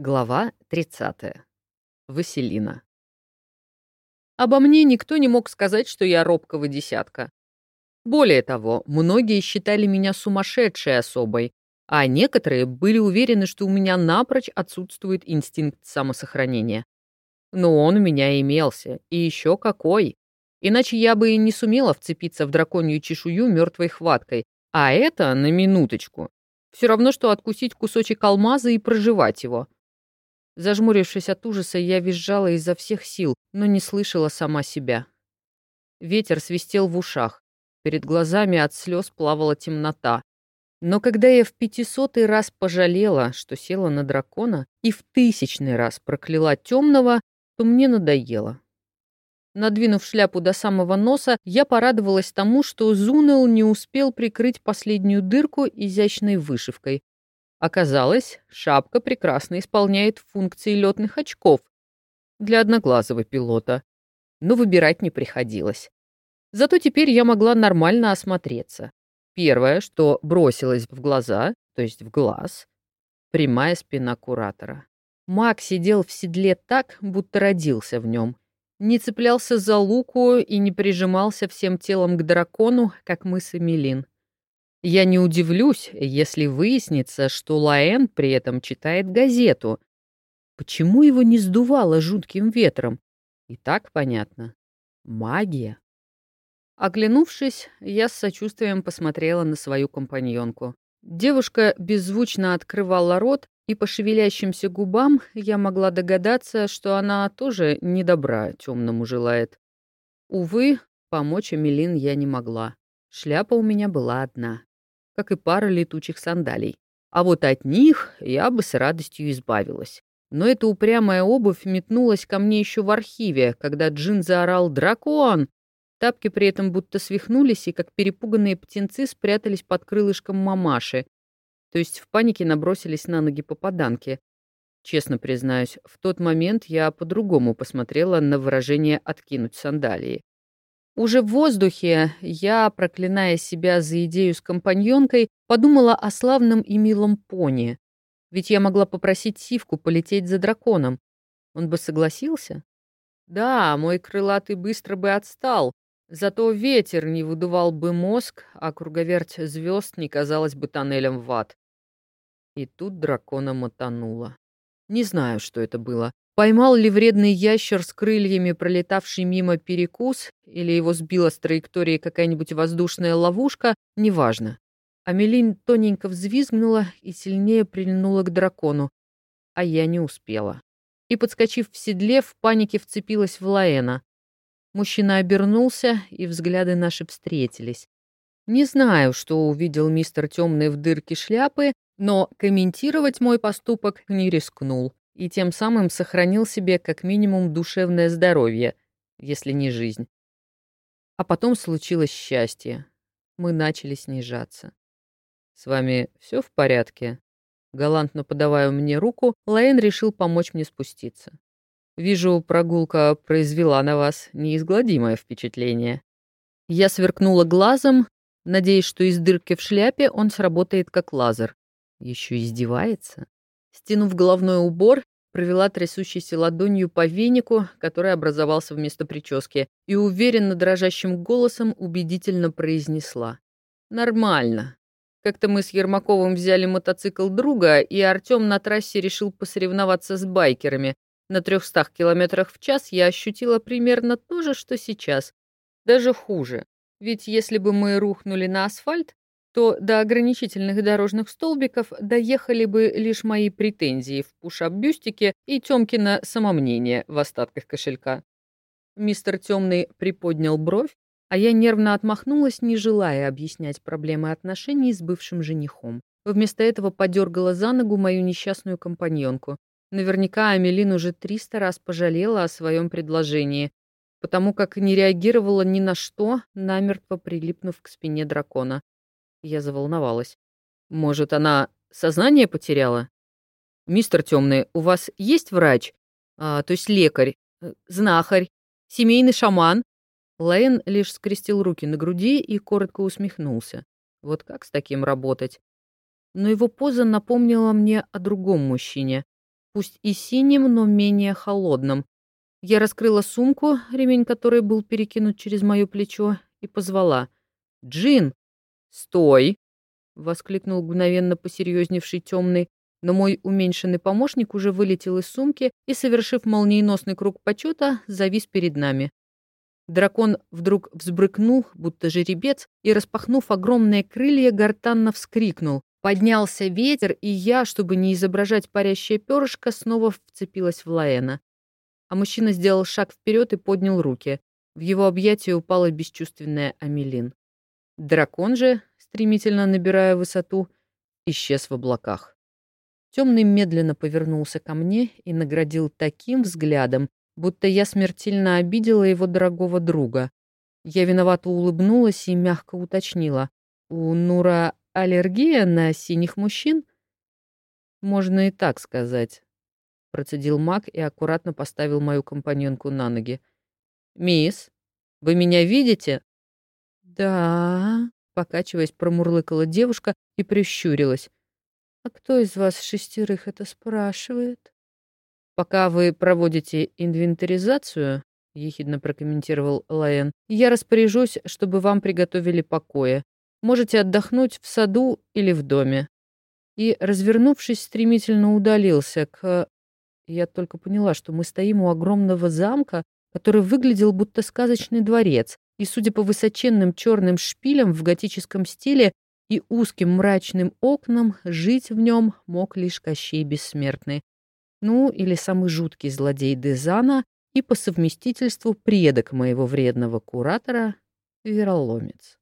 Глава 30. Василина. Обо мне никто не мог сказать, что я робкого десятка. Более того, многие считали меня сумасшедшей особой, а некоторые были уверены, что у меня напрочь отсутствует инстинкт самосохранения. Но он у меня имелся, и еще какой. Иначе я бы и не сумела вцепиться в драконью чешую мертвой хваткой, а это, на минуточку, все равно, что откусить кусочек алмаза и проживать его — Зажмурившись от ужаса, я визжала изо всех сил, но не слышала сама себя. Ветер свистел в ушах. Перед глазами от слез плавала темнота. Но когда я в пятисотый раз пожалела, что села на дракона, и в тысячный раз прокляла темного, то мне надоело. Надвинув шляпу до самого носа, я порадовалась тому, что Зунел не успел прикрыть последнюю дырку изящной вышивкой, Оказалось, шапка прекрасно исполняет функции летных очков для одноглазого пилота, но выбирать не приходилось. Зато теперь я могла нормально осмотреться. Первое, что бросилось в глаза, то есть в глаз, прямая спина куратора. Маг сидел в седле так, будто родился в нем. Не цеплялся за луку и не прижимался всем телом к дракону, как мы с Эмилин. Я не удивлюсь, если выяснится, что Лаэн при этом читает газету. Почему его не сдувало жутким ветром? И так понятно. Магия. Оглянувшись, я с сочувствием посмотрела на свою компаньонку. Девушка беззвучно открывала рот, и по шевелящимся губам я могла догадаться, что она тоже недобра темному желает. Увы, помочь Амелин я не могла. Шляпа у меня была одна как и пара летучих сандалий. А вот от них я бы с радостью избавилась. Но эта упрямая обувь метнулась ко мне еще в архиве, когда Джин заорал «Дракон!». Тапки при этом будто свихнулись и, как перепуганные птенцы, спрятались под крылышком мамаши. То есть в панике набросились на ноги попаданки. Честно признаюсь, в тот момент я по-другому посмотрела на выражение «откинуть сандалии». Уже в воздухе я, проклиная себя за идею с компаньонкой, подумала о славном и милом пони. Ведь я могла попросить Сивку полететь за драконом. Он бы согласился? Да, мой крылатый быстро бы отстал, зато ветер не выдувал бы мозг, а круговерть звезд не казалась бы тоннелем в ад. И тут дракона мотануло. Не знаю, что это было. Поймал ли вредный ящер с крыльями, пролетавший мимо перекус, или его сбила с траектории какая-нибудь воздушная ловушка, неважно. Амелин тоненько взвизгнула и сильнее прильнула к дракону, а я не успела. И, подскочив в седле, в панике вцепилась в Лаэна. Мужчина обернулся, и взгляды наши встретились. Не знаю, что увидел мистер Темный в дырке шляпы, но комментировать мой поступок не рискнул и тем самым сохранил себе как минимум душевное здоровье, если не жизнь. А потом случилось счастье. Мы начали снижаться. «С вами все в порядке?» Галантно подавая мне руку, Лаэн решил помочь мне спуститься. «Вижу, прогулка произвела на вас неизгладимое впечатление». Я сверкнула глазом, надеясь, что из дырки в шляпе он сработает как лазер. Еще издевается. Стянув головной убор, провела трясущейся ладонью по венику, который образовался вместо прически, и уверенно дрожащим голосом убедительно произнесла. «Нормально. Как-то мы с Ермаковым взяли мотоцикл друга, и Артем на трассе решил посоревноваться с байкерами. На 300 километрах в час я ощутила примерно то же, что сейчас. Даже хуже. Ведь если бы мы рухнули на асфальт, то до ограничительных дорожных столбиков доехали бы лишь мои претензии в пушап-бюстике и Тёмкино самомнение в остатках кошелька. Мистер Темный приподнял бровь, а я нервно отмахнулась, не желая объяснять проблемы отношений с бывшим женихом. Вместо этого подергала за ногу мою несчастную компаньонку. Наверняка Амелин уже триста раз пожалела о своем предложении, потому как не реагировала ни на что, намертво прилипнув к спине дракона. Я заволновалась. Может, она сознание потеряла? Мистер Темный, у вас есть врач? А, то есть лекарь, э, знахарь, семейный шаман? Лейн лишь скрестил руки на груди и коротко усмехнулся. Вот как с таким работать? Но его поза напомнила мне о другом мужчине. пусть и синим, но менее холодным. Я раскрыла сумку, ремень которой был перекинут через мое плечо, и позвала. «Джин!» «Стой!» — воскликнул мгновенно посерьезневший темный, но мой уменьшенный помощник уже вылетел из сумки и, совершив молниеносный круг почета, завис перед нами. Дракон вдруг взбрыкнул, будто жеребец, и, распахнув огромные крылья, гортанно вскрикнул. Поднялся ветер, и я, чтобы не изображать парящее перышко, снова вцепилась в Лаэна. А мужчина сделал шаг вперед и поднял руки. В его объятия упала бесчувственная Амелин. Дракон же, стремительно набирая высоту, исчез в облаках. Темный медленно повернулся ко мне и наградил таким взглядом, будто я смертельно обидела его дорогого друга. Я виновато улыбнулась и мягко уточнила. «У Нура аллергия на синих мужчин?» «Можно и так сказать», — процедил маг и аккуратно поставил мою компаньонку на ноги. «Мисс, вы меня видите?» «Да», — покачиваясь, промурлыкала девушка и прищурилась. «А кто из вас шестерых это спрашивает?» «Пока вы проводите инвентаризацию», — ехидно прокомментировал Лаэн, «я распоряжусь, чтобы вам приготовили покои. Можете отдохнуть в саду или в доме». И, развернувшись, стремительно удалился к... Я только поняла, что мы стоим у огромного замка, который выглядел будто сказочный дворец, и, судя по высоченным черным шпилям в готическом стиле и узким мрачным окнам, жить в нем мог лишь Кощей Бессмертный. Ну, или самый жуткий злодей Дезана и по совместительству предок моего вредного куратора — Вероломец.